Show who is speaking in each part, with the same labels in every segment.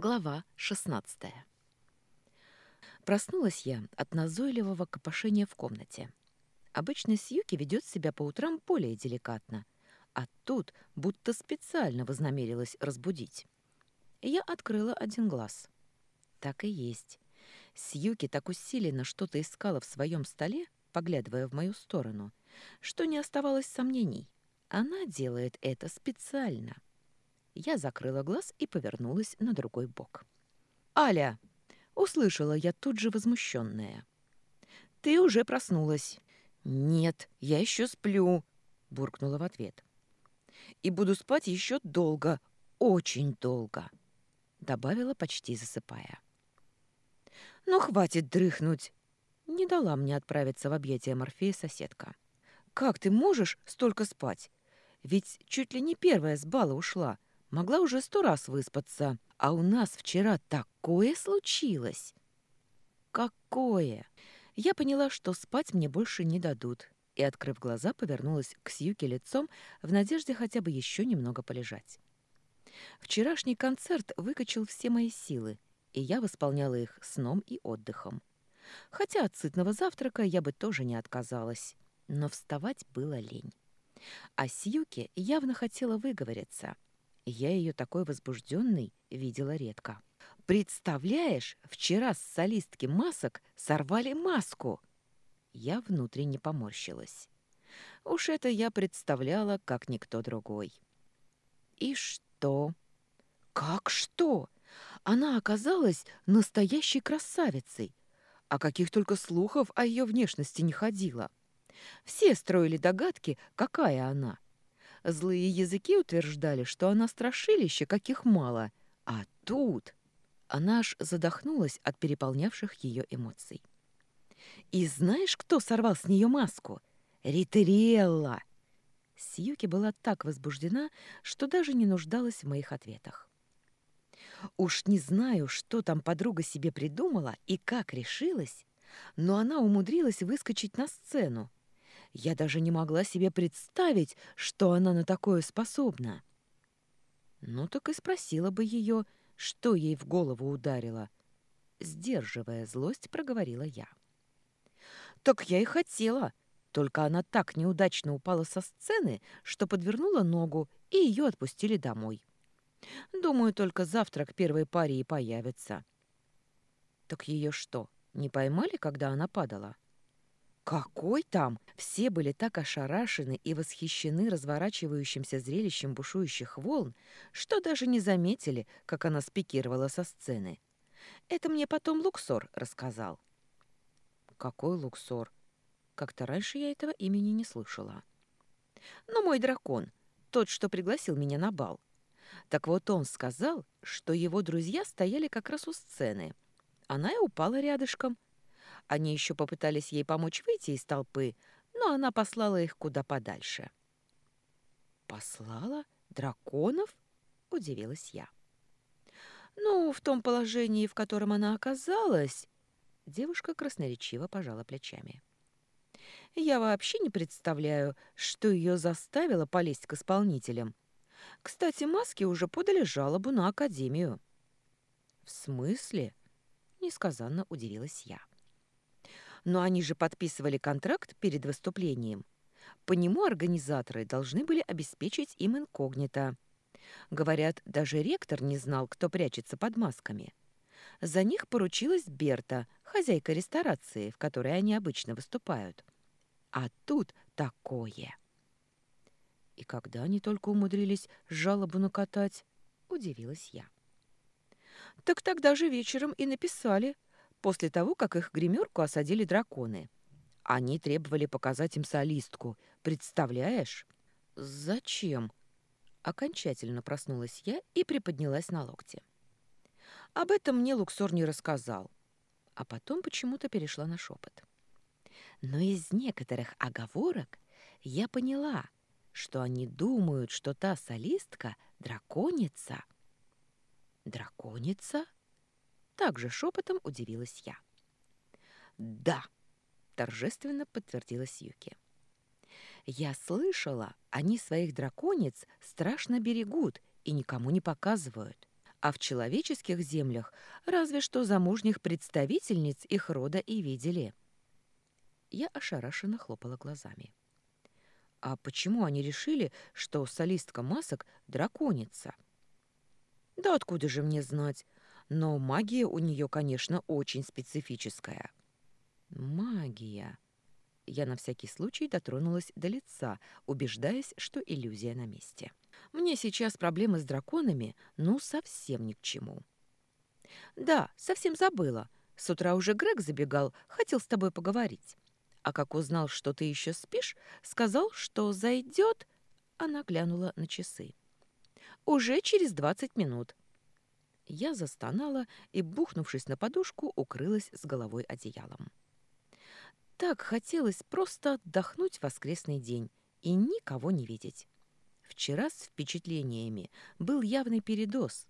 Speaker 1: Глава 16. Проснулась я от назойливого копошения в комнате. Обычно Сьюки ведет себя по утрам более деликатно, а тут будто специально вознамерилась разбудить. Я открыла один глаз. Так и есть. Сьюки так усиленно что-то искала в своем столе, поглядывая в мою сторону, что не оставалось сомнений. Она делает это специально. — я закрыла глаз и повернулась на другой бок. «Аля!» — услышала я тут же возмущенная. «Ты уже проснулась». «Нет, я еще сплю», — буркнула в ответ. «И буду спать еще долго, очень долго», — добавила, почти засыпая. «Ну, хватит дрыхнуть!» — не дала мне отправиться в объятия Морфея соседка. «Как ты можешь столько спать? Ведь чуть ли не первая с бала ушла, Могла уже сто раз выспаться. А у нас вчера такое случилось. Какое? Я поняла, что спать мне больше не дадут, и, открыв глаза, повернулась к Сьюке лицом в надежде хотя бы еще немного полежать. Вчерашний концерт выкачал все мои силы, и я восполняла их сном и отдыхом. Хотя от сытного завтрака я бы тоже не отказалась, но вставать было лень. А Сьюке явно хотела выговориться — я ее такой возбужденной видела редко. «Представляешь, вчера с солистки масок сорвали маску!» Я внутренне поморщилась. Уж это я представляла, как никто другой. «И что?» «Как что?» Она оказалась настоящей красавицей. А каких только слухов о ее внешности не ходило. Все строили догадки, какая она — Злые языки утверждали, что она страшилище, каких мало. А тут... Она аж задохнулась от переполнявших ее эмоций. «И знаешь, кто сорвал с нее маску? Ритериэлла!» Сьюки была так возбуждена, что даже не нуждалась в моих ответах. Уж не знаю, что там подруга себе придумала и как решилась, но она умудрилась выскочить на сцену, я даже не могла себе представить, что она на такое способна. Ну так и спросила бы ее, что ей в голову ударило. Сдерживая злость, проговорила я. «Так я и хотела, только она так неудачно упала со сцены, что подвернула ногу, и ее отпустили домой. Думаю, только завтра к первой паре и появится». «Так ее что, не поймали, когда она падала?» Какой там? Все были так ошарашены и восхищены разворачивающимся зрелищем бушующих волн, что даже не заметили, как она спикировала со сцены. Это мне потом Луксор рассказал. Какой Луксор? Как-то раньше я этого имени не слышала. Но мой дракон, тот, что пригласил меня на бал. Так вот он сказал, что его друзья стояли как раз у сцены. Она и упала рядышком — они еще попытались ей помочь выйти из толпы, но она послала их куда подальше. «Послала? Драконов?» — удивилась я. «Ну, в том положении, в котором она оказалась...» Девушка красноречиво пожала плечами. «Я вообще не представляю, что ее заставило полезть к исполнителям. Кстати, маски уже подали жалобу на Академию». «В смысле?» — несказанно удивилась я. Но они же подписывали контракт перед выступлением. По нему организаторы должны были обеспечить им инкогнито. Говорят, даже ректор не знал, кто прячется под масками. За них поручилась Берта, хозяйка ресторации, в которой они обычно выступают. А тут такое. И когда они только умудрились жалобу накатать, удивилась я. Так тогда же вечером и написали – после того, как их гримерку осадили драконы. Они требовали показать им солистку. Представляешь? Зачем? Окончательно проснулась я и приподнялась на локте. Об этом мне Луксор не рассказал. А потом почему-то перешла на шепот. Но из некоторых оговорок я поняла, что они думают, что та солистка — драконица. Драконица? Также шепотом удивилась я. «Да!» — торжественно подтвердила Сьюки. «Я слышала, они своих драконец страшно берегут и никому не показывают. а в человеческих землях разве что замужних представительниц их рода и видели. Я ошарашенно хлопала глазами. А почему они решили, что солистка масок — драконица? Да откуда же мне знать? Но магия у нее, конечно, очень специфическая. Магия. Я на всякий случай дотронулась до лица, убеждаясь, что иллюзия на месте. Мне сейчас проблемы с драконами, ну, совсем ни к чему. Да, совсем забыла. С утра уже Грег забегал, хотел с тобой поговорить. А как узнал, что ты еще спишь, сказал, что зайдет. Она глянула на часы. Уже через двадцать минут. Я застонала и, бухнувшись на подушку, укрылась с головой одеялом. Так хотелось просто отдохнуть в воскресный день и никого не видеть. Вчера с впечатлениями был явный передоз,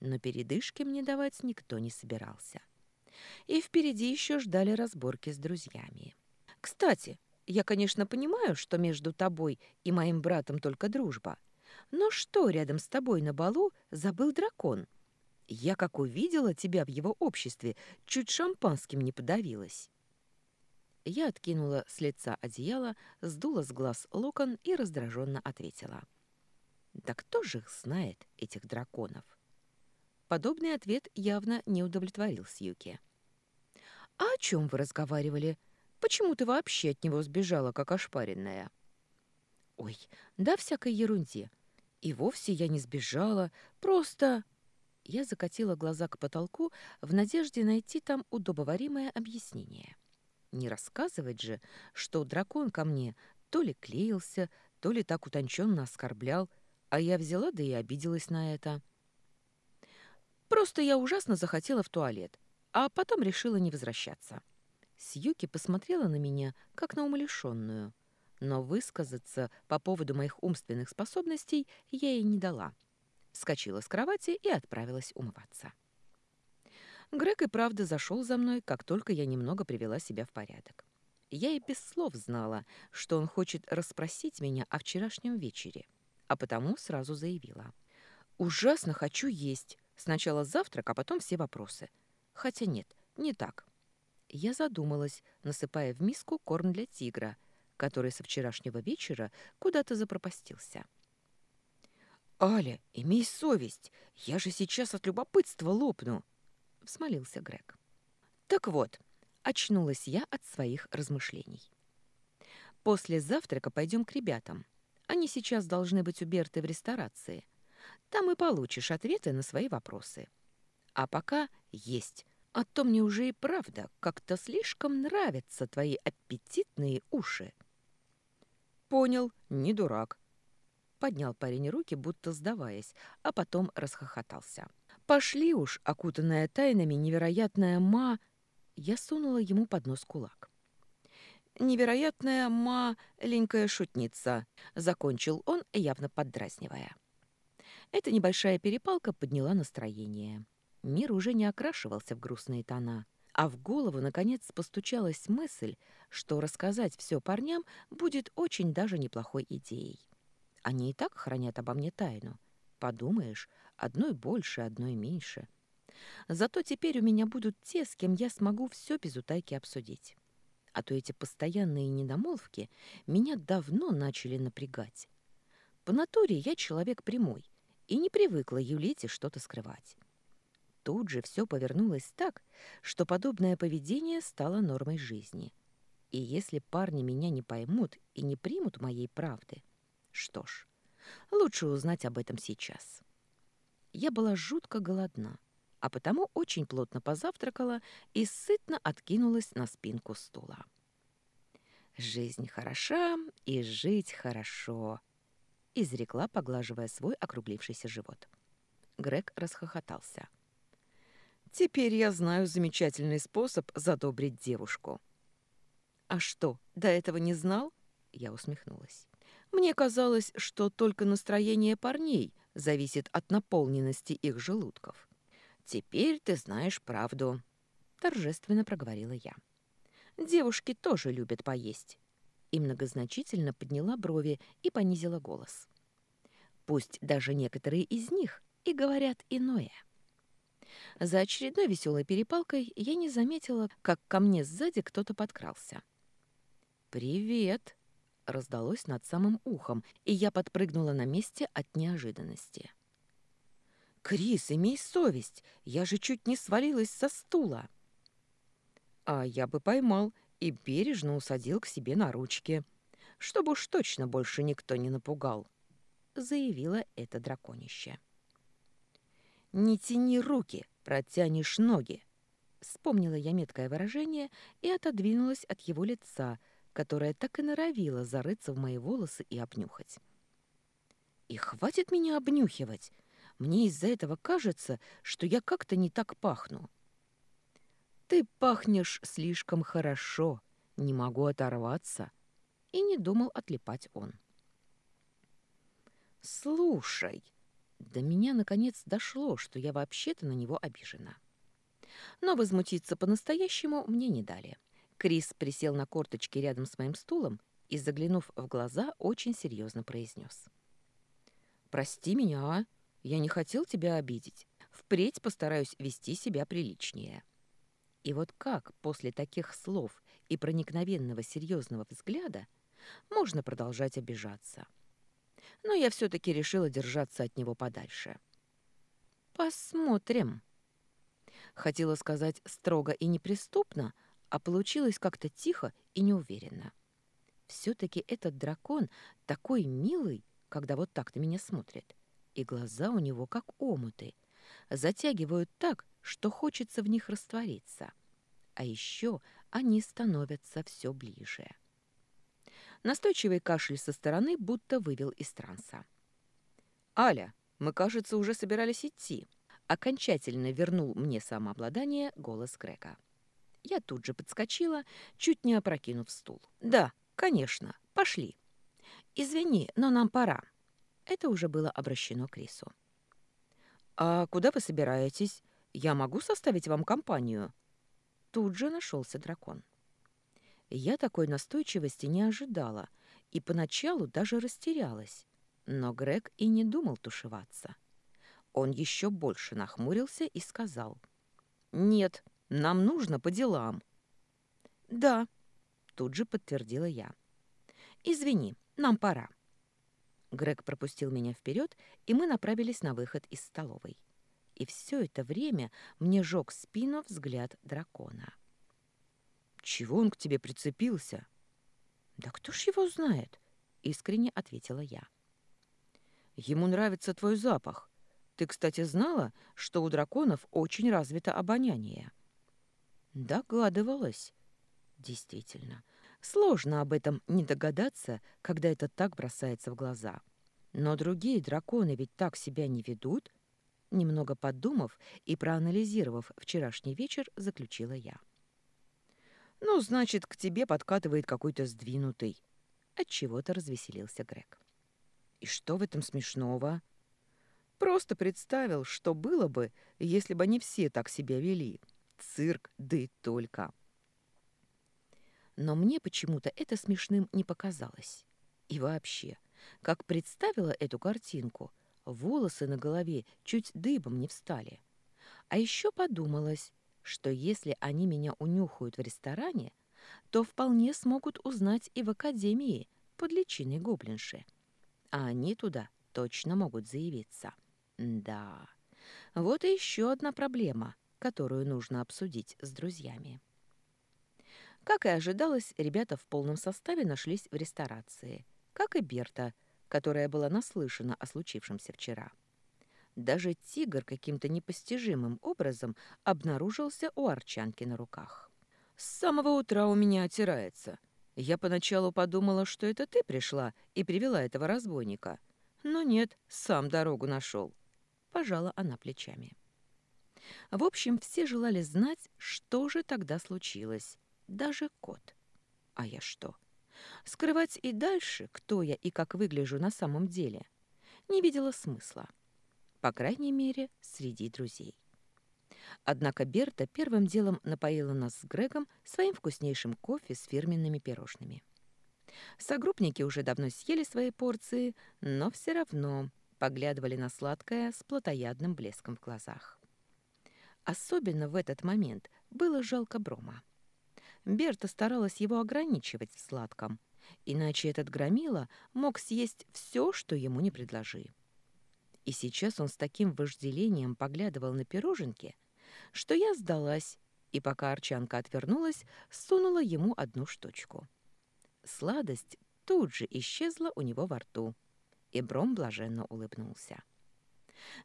Speaker 1: но передышки мне давать никто не собирался. И впереди еще ждали разборки с друзьями. Кстати, я, конечно, понимаю, что между тобой и моим братом только дружба. Но что рядом с тобой на балу забыл дракон? Я, как увидела тебя в его обществе, чуть шампанским не подавилась. Я откинула с лица одеяло, сдула с глаз локон и раздраженно ответила. «Да кто же их знает, этих драконов?» Подобный ответ явно не удовлетворил Сьюки. «А о чем вы разговаривали? Почему ты вообще от него сбежала, как ошпаренная?» «Ой, да всякой ерунде. И вовсе я не сбежала, просто...» Я закатила глаза к потолку в надежде найти там удобоваримое объяснение. Не рассказывать же, что дракон ко мне то ли клеился, то ли так утонченно оскорблял, а я взяла да и обиделась на это. Просто я ужасно захотела в туалет, а потом решила не возвращаться. Сьюки посмотрела на меня, как на умалишенную, но высказаться по поводу моих умственных способностей я ей не дала. Вскочила с кровати и отправилась умываться. Грег и правда зашел за мной, как только я немного привела себя в порядок. Я и без слов знала, что он хочет расспросить меня о вчерашнем вечере, а потому сразу заявила. «Ужасно хочу есть. Сначала завтрак, а потом все вопросы. Хотя нет, не так». Я задумалась, насыпая в миску корм для тигра, который со вчерашнего вечера куда-то запропастился. «Аля, имей совесть! Я же сейчас от любопытства лопну!» взмолился Грег. Так вот, очнулась я от своих размышлений. После завтрака пойдем к ребятам. Они сейчас должны быть у Берты в ресторации. Там и получишь ответы на свои вопросы. А пока есть. А то мне уже и правда как-то слишком нравятся твои аппетитные уши. Понял, не дурак. Поднял парень руки, будто сдаваясь, а потом расхохотался. Пошли уж, окутанная тайнами невероятная ма... Я сунула ему под нос кулак. «Невероятная маленькая шутница», — закончил он, явно поддразнивая. Эта небольшая перепалка подняла настроение. Мир уже не окрашивался в грустные тона, а в голову, наконец, постучалась мысль, что рассказать все парням будет очень даже неплохой идеей. Они и так хранят обо мне тайну. Подумаешь, Одной больше, одной меньше. Зато теперь у меня будут те, с кем я смогу все без утайки обсудить. А то эти постоянные недомолвки меня давно начали напрягать. По натуре я человек прямой и не привыкла юлить и что-то скрывать. Тут же все повернулось так, что подобное поведение стало нормой жизни. И если парни меня не поймут и не примут моей правды, что ж, лучше узнать об этом сейчас. Я была жутко голодна, а потому очень плотно позавтракала и сытно откинулась на спинку стула. «Жизнь хороша, и жить хорошо», — изрекла, поглаживая свой округлившийся живот. Грег расхохотался. «Теперь я знаю замечательный способ задобрить девушку». «А что, до этого не знал?» Я усмехнулась. «Мне казалось, что только настроение парней зависит от наполненности их желудков. «Теперь ты знаешь правду», — торжественно проговорила я. «Девушки тоже любят поесть». И многозначительно подняла брови и понизила голос. «Пусть даже некоторые из них и говорят иное. За очередной веселой перепалкой я не заметила, как ко мне сзади кто-то подкрался. «Привет!» — раздалось над самым ухом, и я подпрыгнула на месте от неожиданности. «Крис, имей совесть! Я же чуть не свалилась со стула!» «А я бы поймал и бережно усадил к себе на ручки, чтобы уж точно больше никто не напугал», — заявила это драконище. «Не тяни руки, протянешь ноги!» Вспомнила я меткое выражение и отодвинулась от его лица, которое так и норовило зарыться в мои волосы и обнюхать. «И хватит меня обнюхивать! Мне из-за этого кажется, что я как-то не так пахну». «Ты пахнешь слишком хорошо, не могу оторваться», и не думал отлипать он. «Слушай», до меня, наконец, дошло, что я вообще-то на него обижена. Но возмутиться по-настоящему мне не дали. Крис присел на корточки рядом с моим стулом и, заглянув в глаза, очень серьезно произнес. «Прости меня, а? Я не хотел тебя обидеть. Впредь постараюсь вести себя приличнее». И вот как после таких слов и проникновенного серьезного взгляда можно продолжать обижаться? но я все-таки решила держаться от него подальше. «Посмотрим». Хотела сказать строго и неприступно, а получилось как-то тихо и неуверенно. Все-таки этот дракон такой милый, когда вот так на меня смотрит, и глаза у него как омуты, затягивают так, что хочется в них раствориться. А еще они становятся все ближе. Настойчивый кашель со стороны будто вывел из транса. «Аля, мы, кажется, уже собирались идти», окончательно вернул мне самообладание голос Грега. Я тут же подскочила, чуть не опрокинув стул. «Да, конечно, пошли. Извини, но нам пора». Это уже было обращено к Рису. «А куда вы собираетесь? Я могу составить вам компанию?» Тут же нашелся дракон. Я такой настойчивости не ожидала и поначалу даже растерялась. Но Грег и не думал тушеваться. Он еще больше нахмурился и сказал. «Нет, нам нужно по делам». «Да», — тут же подтвердила я. «Извини, нам пора». Грег пропустил меня вперед, и мы направились на выход из столовой. И все это время мне жег спину взгляд дракона. Чего он к тебе прицепился? Да кто ж его знает? Искренне ответила я. Ему нравится твой запах. Ты, кстати, знала, что у драконов очень развито обоняние? Догадывалась. Действительно, сложно об этом не догадаться, когда это так бросается в глаза. Но другие драконы ведь так себя не ведут. Немного подумав и проанализировав вчерашний вечер, заключила я. Ну, значит, к тебе подкатывает какой-то сдвинутый. Отчего-то развеселился Грег. И что в этом смешного? Просто представил, что было бы, если бы они все так себя вели. Цирк, да и только. Но мне почему-то это смешным не показалось. И вообще, как представила эту картинку, волосы на голове чуть дыбом не встали. А еще подумалось, что если они меня унюхают в ресторане, то вполне смогут узнать и в академии под личиной гоблинши. А они туда точно могут заявиться. Да, вот и еще одна проблема, которую нужно обсудить с друзьями. Как и ожидалось, ребята в полном составе нашлись в ресторации, как и Берта, которая была наслышана о случившемся вчера. Даже тигр каким-то непостижимым образом обнаружился у Арчанки на руках. «С самого утра у меня отирается. Я поначалу подумала, что это ты пришла и привела этого разбойника. Но нет, сам дорогу нашел. Пожала она плечами. В общем, все желали знать, что же тогда случилось. Даже кот. А я что? Скрывать и дальше, кто я и как выгляжу на самом деле, не видела смысла по крайней мере, среди друзей. Однако Берта первым делом напоила нас с Грегом своим вкуснейшим кофе с фирменными пирожными. Согруппники уже давно съели свои порции, но все равно поглядывали на сладкое с плотоядным блеском в глазах. Особенно в этот момент было жалко Брома. Берта старалась его ограничивать в сладком, иначе этот громила мог съесть все, что ему не предложи. И сейчас он с таким вожделением поглядывал на пироженки, что я сдалась, и пока Арчанка отвернулась, сунула ему одну штучку. Сладость тут же исчезла у него во рту, и Бром блаженно улыбнулся.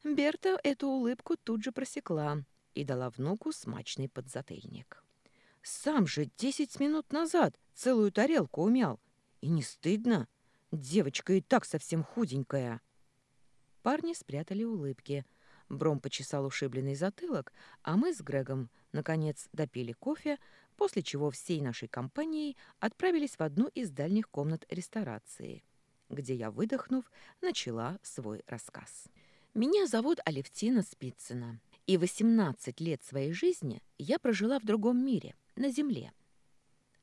Speaker 1: Берта эту улыбку тут же просекла и дала внуку смачный подзатыльник. Сам же десять минут назад целую тарелку умял. И не стыдно? Девочка и так совсем худенькая. Парни спрятали улыбки. Бром почесал ушибленный затылок, а мы с Грегом, наконец, допили кофе, после чего всей нашей компанией отправились в одну из дальних комнат ресторации, где я, выдохнув, начала свой рассказ. Меня зовут Алевтина Спицына, и 18 лет своей жизни я прожила в другом мире, на земле.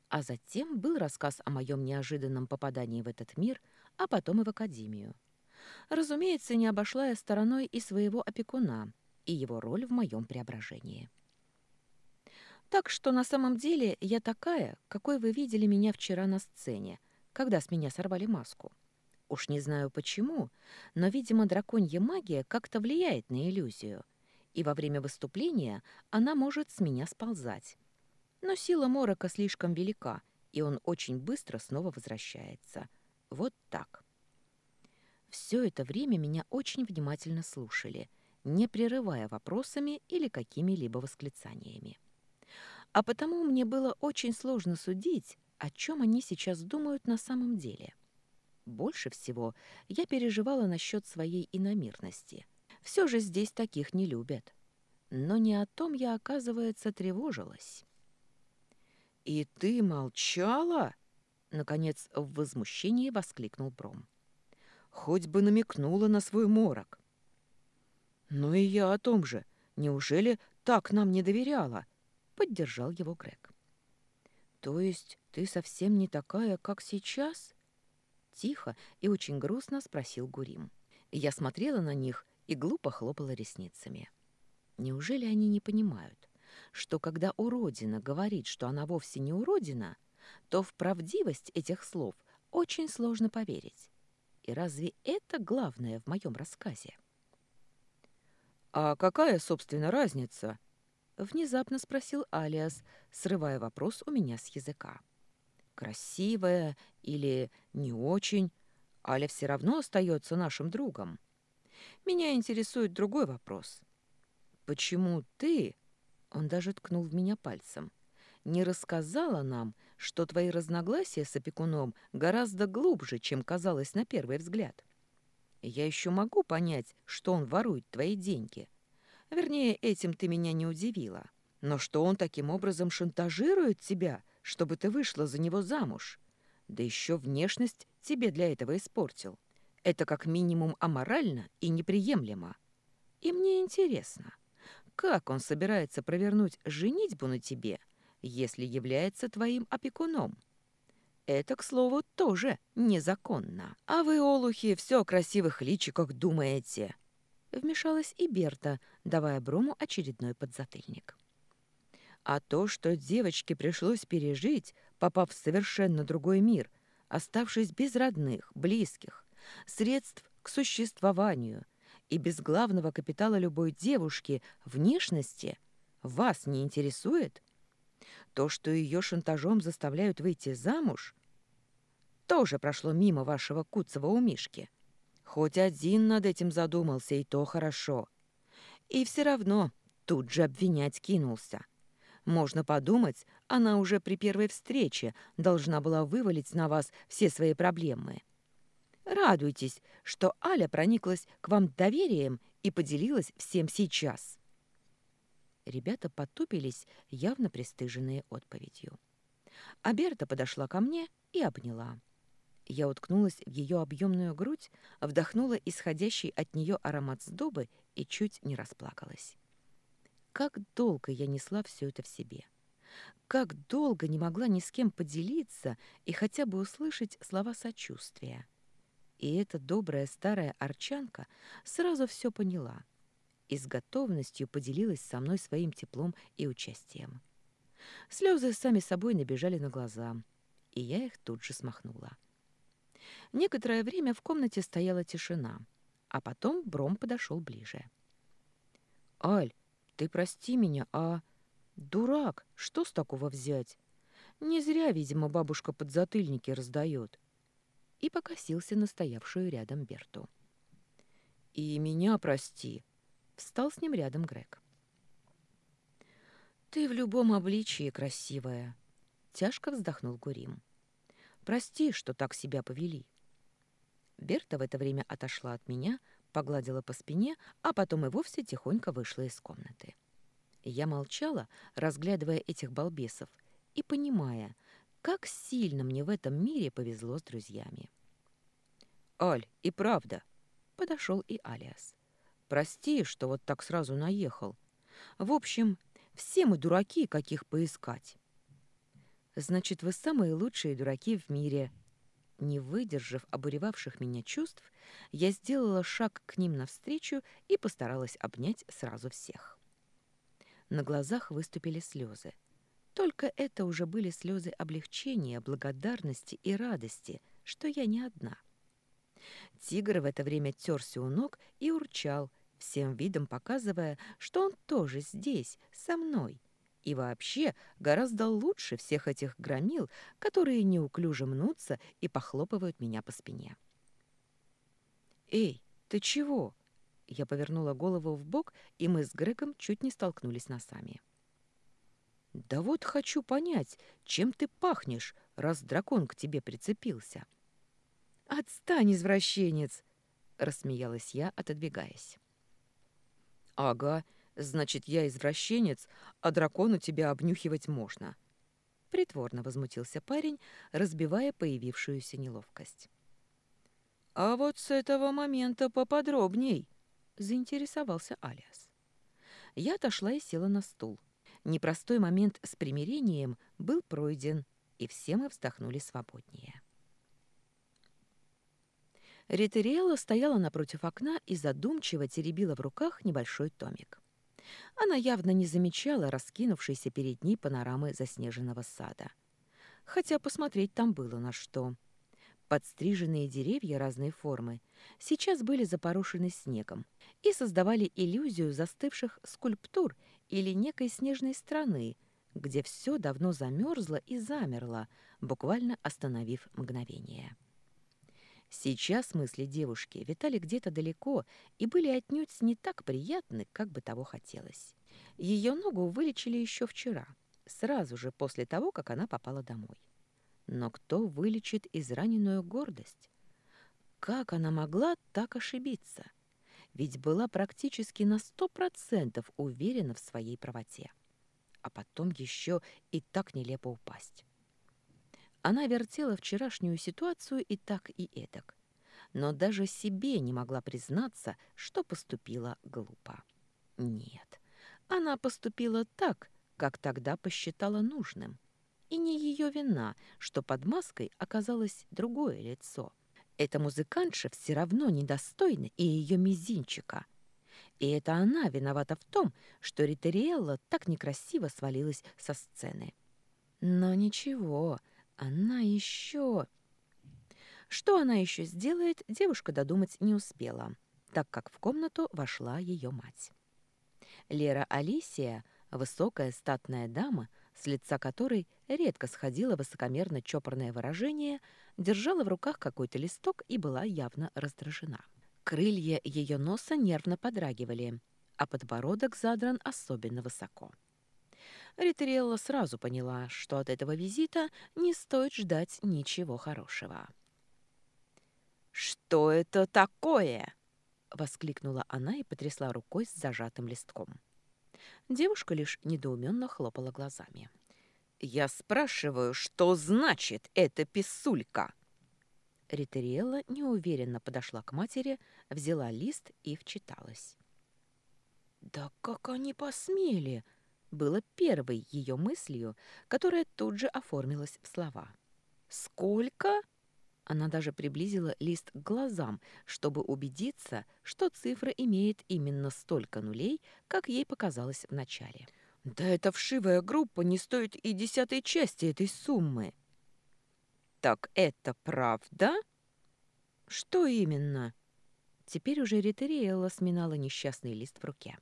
Speaker 1: А затем был рассказ о моем неожиданном попадании в этот мир, а потом и в академию. Разумеется, не обошла я стороной и своего опекуна, и его роль в моем преображении. Так что на самом деле я такая, какой вы видели меня вчера на сцене, когда с меня сорвали маску. Уж не знаю почему, но, видимо, драконья магия как-то влияет на иллюзию, и во время выступления она может с меня сползать но сила морока слишком велика, и он очень быстро снова возвращается. Вот так. Все это время меня очень внимательно слушали, не прерывая вопросами или какими-либо восклицаниями. А потому мне было очень сложно судить, о чем они сейчас думают на самом деле. Больше всего я переживала насчет своей иномирности. Все же здесь таких не любят. Но не о том я, оказывается, тревожилась. «И ты молчала?» — наконец в возмущении воскликнул Бром. «Хоть бы намекнула на свой морок». «Ну и я о том же. Неужели так нам не доверяла?» — поддержал его Грег. «То есть ты совсем не такая, как сейчас?» Тихо и очень грустно спросил Гурим. Я смотрела на них и глупо хлопала ресницами. Неужели они не понимают? что когда уродина говорит, что она вовсе не уродина, то в правдивость этих слов очень сложно поверить. И разве это главное в моем рассказе? «А какая, собственно, разница?» — внезапно спросил Алиас, срывая вопрос у меня с языка. «Красивая или не очень, Аля все равно остается нашим другом. Меня интересует другой вопрос. Почему ты он даже ткнул в меня пальцем. «Не рассказала нам, что твои разногласия с опекуном гораздо глубже, чем казалось на первый взгляд. Я еще могу понять, что он ворует твои деньги. Вернее, этим ты меня не удивила. Но что он таким образом шантажирует тебя, чтобы ты вышла за него замуж? Да еще внешность тебе для этого испортил. Это как минимум аморально и неприемлемо. И мне интересно, как он собирается провернуть женитьбу на тебе, если является твоим опекуном? Это, к слову, тоже незаконно. А вы, олухи, все о красивых личиках думаете. Вмешалась и Берта, давая Брому очередной подзатыльник. А то, что девочке пришлось пережить, попав в совершенно другой мир, оставшись без родных, близких, средств к существованию, и без главного капитала любой девушки – внешности – вас не интересует? То, что ее шантажом заставляют выйти замуж, тоже прошло мимо вашего куцого умишки. Хоть один над этим задумался, и то хорошо. И все равно тут же обвинять кинулся. Можно подумать, она уже при первой встрече должна была вывалить на вас все свои проблемы. Радуйтесь, что Аля прониклась к вам доверием и поделилась всем сейчас. Ребята потупились, явно пристыженные отповедью. А Берта подошла ко мне и обняла. Я уткнулась в ее объемную грудь, вдохнула исходящий от нее аромат сдобы и чуть не расплакалась. Как долго я несла все это в себе. Как долго не могла ни с кем поделиться и хотя бы услышать слова сочувствия. И эта добрая старая арчанка сразу все поняла и с готовностью поделилась со мной своим теплом и участием. Слезы сами собой набежали на глаза, и я их тут же смахнула. Некоторое время в комнате стояла тишина, а потом Бром подошел ближе. «Аль, ты прости меня, а... Дурак, что с такого взять? Не зря, видимо, бабушка подзатыльники раздает». И покосился на стоявшую рядом Берту. «И меня прости», — встал с ним рядом Грег. «Ты в любом обличии красивая», — тяжко вздохнул Гурим. «Прости, что так себя повели». Берта в это время отошла от меня, погладила по спине, а потом и вовсе тихонько вышла из комнаты. Я молчала, разглядывая этих балбесов и понимая, как сильно мне в этом мире повезло с друзьями. «Аль, и правда!» — подошел и Алиас. «Прости, что вот так сразу наехал. В общем, все мы дураки, каких поискать. Значит, вы самые лучшие дураки в мире. Не выдержав обуревавших меня чувств, я сделала шаг к ним навстречу и постаралась обнять сразу всех. На глазах выступили слезы. Только это уже были слезы облегчения, благодарности и радости, что я не одна. Тигр в это время терся у ног и урчал, всем видом показывая, что он тоже здесь, со мной, и вообще гораздо лучше всех этих громил, которые неуклюже мнутся и похлопывают меня по спине. «Эй, ты чего?» Я повернула голову в бок, и мы с Грегом чуть не столкнулись носами. «Да вот хочу понять, чем ты пахнешь, раз дракон к тебе прицепился». «Отстань, извращенец!» — рассмеялась я, отодвигаясь. «Ага, значит, я извращенец, а дракону тебя обнюхивать можно». Притворно возмутился парень, разбивая появившуюся неловкость. «А вот с этого момента поподробней», — заинтересовался Алиас. Я отошла и села на стул. Непростой момент с примирением был пройден, и все мы вздохнули свободнее. Ритериэла стояла напротив окна и задумчиво теребила в руках небольшой томик. Она явно не замечала раскинувшейся перед ней панорамы заснеженного сада. Хотя посмотреть там было на что. Подстриженные деревья разной формы сейчас были запорошены снегом и создавали иллюзию застывших скульптур или некой снежной страны, где все давно замерзло и замерло, буквально остановив мгновение. Сейчас мысли девушки витали где-то далеко и были отнюдь не так приятны, как бы того хотелось. Ее ногу вылечили еще вчера, сразу же после того, как она попала домой. Но кто вылечит израненную гордость? Как она могла так ошибиться? Ведь была практически на сто процентов уверена в своей правоте. А потом еще и так нелепо упасть. Она вертела вчерашнюю ситуацию и так, и эдак. Но даже себе не могла признаться, что поступила глупо. Нет, она поступила так, как тогда посчитала нужным. И не ее вина, что под маской оказалось другое лицо. Эта музыкантша все равно недостойна и ее мизинчика. И это она виновата в том, что Ритериэлла так некрасиво свалилась со сцены. Но ничего, она еще... Что она еще сделает, девушка додумать не успела, так как в комнату вошла ее мать. Лера Алисия, высокая статная дама, с лица которой редко сходило высокомерно чопорное выражение, держала в руках какой-то листок и была явно раздражена. Крылья ее носа нервно подрагивали, а подбородок задран особенно высоко. Ритериэлла сразу поняла, что от этого визита не стоит ждать ничего хорошего. «Что это такое?» — воскликнула она и потрясла рукой с зажатым листком. Девушка лишь недоуменно хлопала глазами. «Я спрашиваю, что значит эта писулька?» Ритериэлла неуверенно подошла к матери, взяла лист и вчиталась. «Да как они посмели!» было первой ее мыслью, которая тут же оформилась в слова. «Сколько?» Она даже приблизила лист к глазам, чтобы убедиться, что цифра имеет именно столько нулей, как ей показалось в начале. «Да эта вшивая группа не стоит и десятой части этой суммы!» «Так это правда?» «Что именно?» Теперь уже Ритериэлла сминала несчастный лист в руке.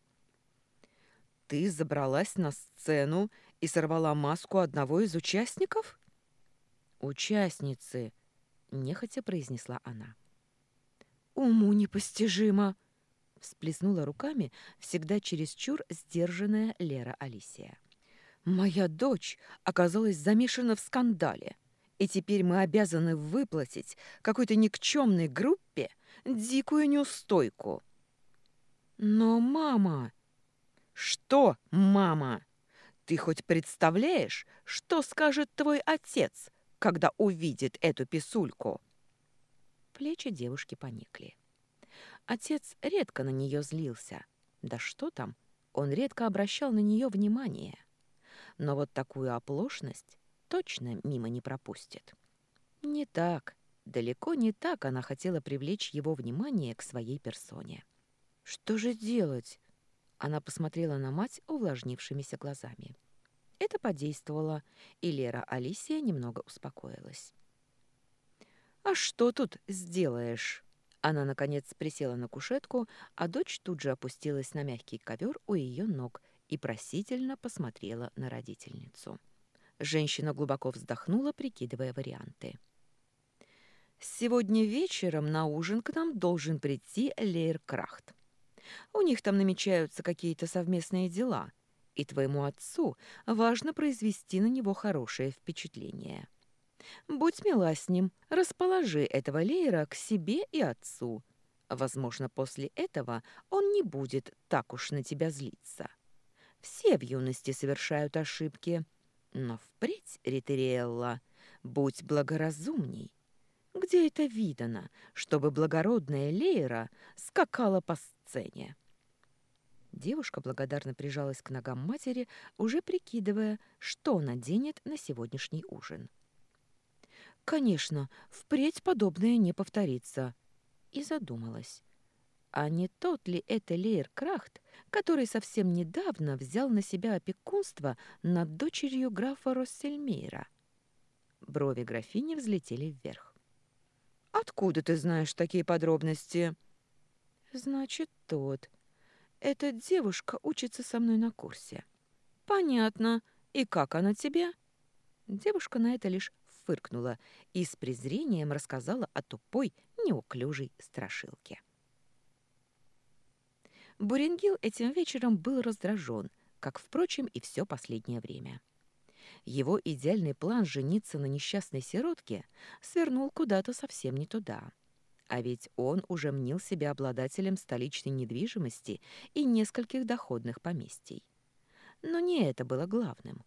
Speaker 1: «Ты забралась на сцену и сорвала маску одного из участников?» «Участницы», — нехотя произнесла она. «Уму непостижимо!» — всплеснула руками всегда чересчур сдержанная Лера Алисия. «Моя дочь оказалась замешана в скандале, и теперь мы обязаны выплатить какой-то никчемной группе дикую неустойку». «Но мама...» «Что, мама? Ты хоть представляешь, что скажет твой отец, когда увидит эту писульку?» Плечи девушки поникли. Отец редко на нее злился. Да что там, он редко обращал на нее внимание. Но вот такую оплошность точно мимо не пропустит. Не так, далеко не так она хотела привлечь его внимание к своей персоне. «Что же делать?» Она посмотрела на мать увлажнившимися глазами. Это подействовало, и Лера Алисия немного успокоилась. «А что тут сделаешь?» Она, наконец, присела на кушетку, а дочь тут же опустилась на мягкий ковер у ее ног и просительно посмотрела на родительницу. Женщина глубоко вздохнула, прикидывая варианты. «Сегодня вечером на ужин к нам должен прийти Лейр Крахт. У них там намечаются какие-то совместные дела, и твоему отцу важно произвести на него хорошее впечатление. Будь мила с ним, расположи этого Лейра к себе и отцу. Возможно, после этого он не будет так уж на тебя злиться. Все в юности совершают ошибки, но впредь, Ритериэлла, будь благоразумней. Где это видано, чтобы благородная Лейра скакала по сцене? Девушка благодарно прижалась к ногам матери, уже прикидывая, что наденет на сегодняшний ужин. «Конечно, впредь подобное не повторится», и задумалась. А не тот ли это Лейер Крахт, который совсем недавно взял на себя опекунство над дочерью графа Россельмейра? Брови графини взлетели вверх. «Откуда ты знаешь такие подробности?» «Значит, тот», эта девушка учится со мной на курсе. Понятно. И как она тебе? Девушка на это лишь фыркнула и с презрением рассказала о тупой, неуклюжей страшилке. Буренгил этим вечером был раздражен, как, впрочем, и все последнее время. Его идеальный план жениться на несчастной сиротке свернул куда-то совсем не туда. А ведь он уже мнил себя обладателем столичной недвижимости и нескольких доходных поместий. Но не это было главным.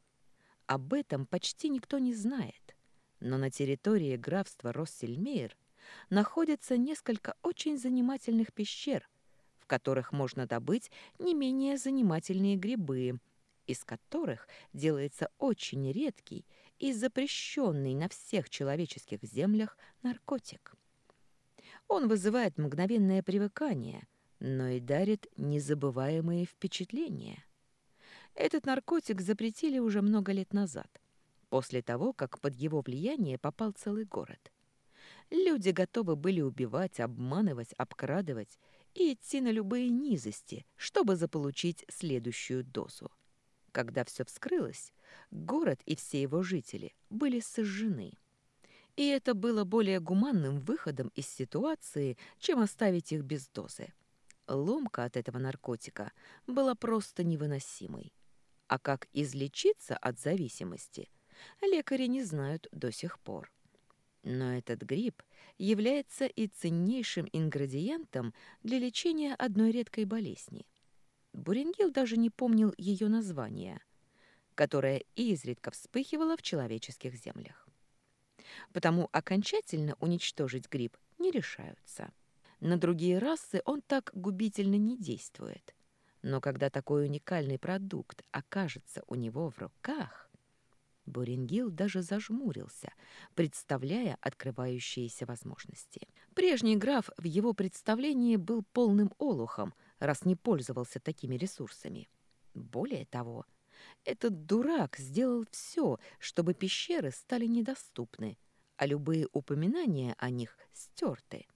Speaker 1: Об этом почти никто не знает. Но на территории графства Россельмейр находится несколько очень занимательных пещер, в которых можно добыть не менее занимательные грибы, из которых делается очень редкий и запрещенный на всех человеческих землях наркотик. Он вызывает мгновенное привыкание, но и дарит незабываемые впечатления. Этот наркотик запретили уже много лет назад, после того, как под его влияние попал целый город. Люди готовы были убивать, обманывать, обкрадывать и идти на любые низости, чтобы заполучить следующую дозу. Когда все вскрылось, город и все его жители были сожжены. И это было более гуманным выходом из ситуации, чем оставить их без дозы. Ломка от этого наркотика была просто невыносимой. А как излечиться от зависимости, лекари не знают до сих пор. Но этот гриб является и ценнейшим ингредиентом для лечения одной редкой болезни. Буренгил даже не помнил ее названия, которое изредка вспыхивало в человеческих землях потому окончательно уничтожить гриб не решаются. На другие расы он так губительно не действует. Но когда такой уникальный продукт окажется у него в руках... Бурингил даже зажмурился, представляя открывающиеся возможности. Прежний граф в его представлении был полным олухом, раз не пользовался такими ресурсами. Более того, этот дурак сделал все, чтобы пещеры стали недоступны, а любые упоминания о них стерты.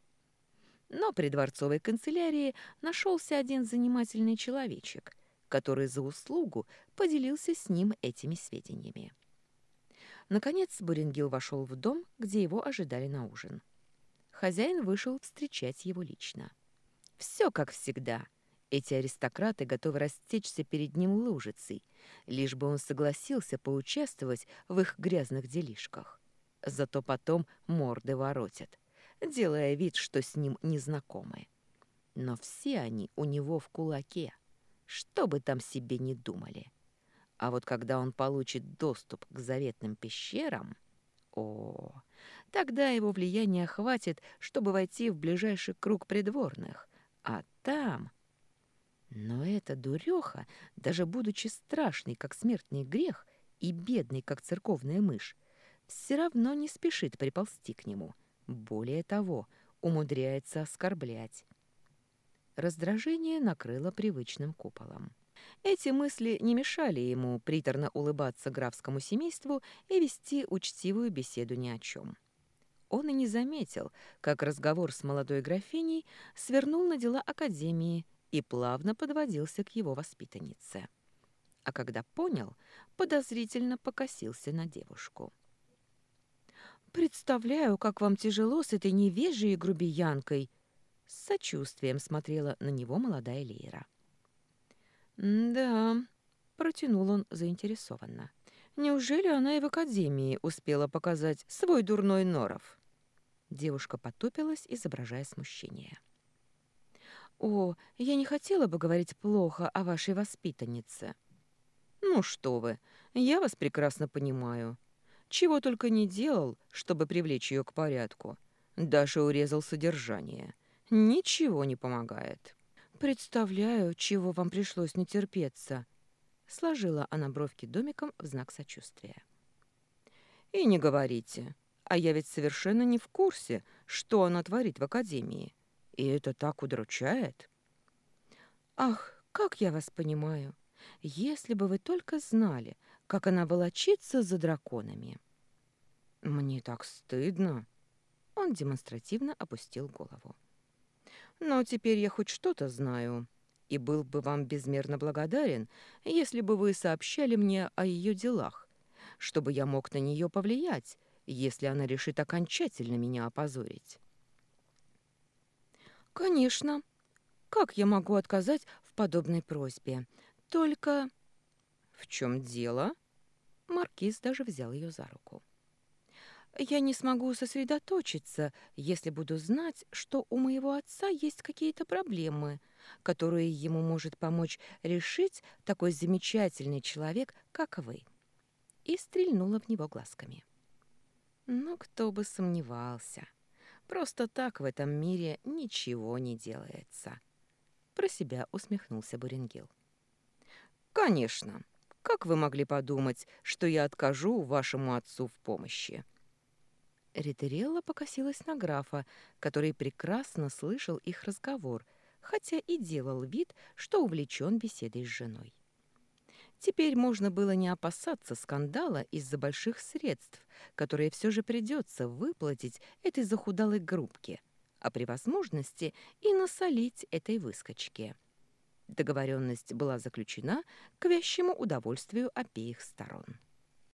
Speaker 1: Но при дворцовой канцелярии нашелся один занимательный человечек, который за услугу поделился с ним этими сведениями. Наконец Бурингил вошел в дом, где его ожидали на ужин. Хозяин вышел встречать его лично. Все как всегда. Эти аристократы готовы растечься перед ним лужицей, лишь бы он согласился поучаствовать в их грязных делишках. Зато потом морды воротят, делая вид, что с ним незнакомы. Но все они у него в кулаке, что бы там себе не думали. А вот когда он получит доступ к заветным пещерам... О, тогда его влияния хватит, чтобы войти в ближайший круг придворных. А там... Но эта дуреха, даже будучи страшной, как смертный грех, и бедной, как церковная мышь, все равно не спешит приползти к нему. Более того, умудряется оскорблять. Раздражение накрыло привычным куполом. Эти мысли не мешали ему приторно улыбаться графскому семейству и вести учтивую беседу ни о чем. Он и не заметил, как разговор с молодой графиней свернул на дела Академии и плавно подводился к его воспитаннице. А когда понял, подозрительно покосился на девушку. «Представляю, как вам тяжело с этой невежей грубиянкой!» С сочувствием смотрела на него молодая Лейра. «Да», — протянул он заинтересованно. «Неужели она и в академии успела показать свой дурной норов?» Девушка потупилась, изображая смущение. «О, я не хотела бы говорить плохо о вашей воспитаннице». «Ну что вы, я вас прекрасно понимаю. Чего только не делал, чтобы привлечь ее к порядку. Даже урезал содержание. Ничего не помогает». «Представляю, чего вам пришлось натерпеться», — сложила она бровки домиком в знак сочувствия. «И не говорите. А я ведь совершенно не в курсе, что она творит в академии. И это так удручает». «Ах, как я вас понимаю. Если бы вы только знали, как она волочится за драконами». «Мне так стыдно». Он демонстративно опустил голову. Но теперь я хоть что-то знаю, и был бы вам безмерно благодарен, если бы вы сообщали мне о ее делах, чтобы я мог на нее повлиять, если она решит окончательно меня опозорить. Конечно. Как я могу отказать в подобной просьбе? Только... В чем дело? Маркиз даже взял ее за руку. Я не смогу сосредоточиться, если буду знать, что у моего отца есть какие-то проблемы, которые ему может помочь решить такой замечательный человек, как вы. И стрельнула в него глазками. Но кто бы сомневался. Просто так в этом мире ничего не делается. Про себя усмехнулся Буренгил. Конечно. Как вы могли подумать, что я откажу вашему отцу в помощи? Ритерелла покосилась на графа, который прекрасно слышал их разговор, хотя и делал вид, что увлечен беседой с женой. Теперь можно было не опасаться скандала из-за больших средств, которые все же придется выплатить этой захудалой группке, а при возможности и насолить этой выскочке. Договоренность была заключена к вящему удовольствию обеих сторон.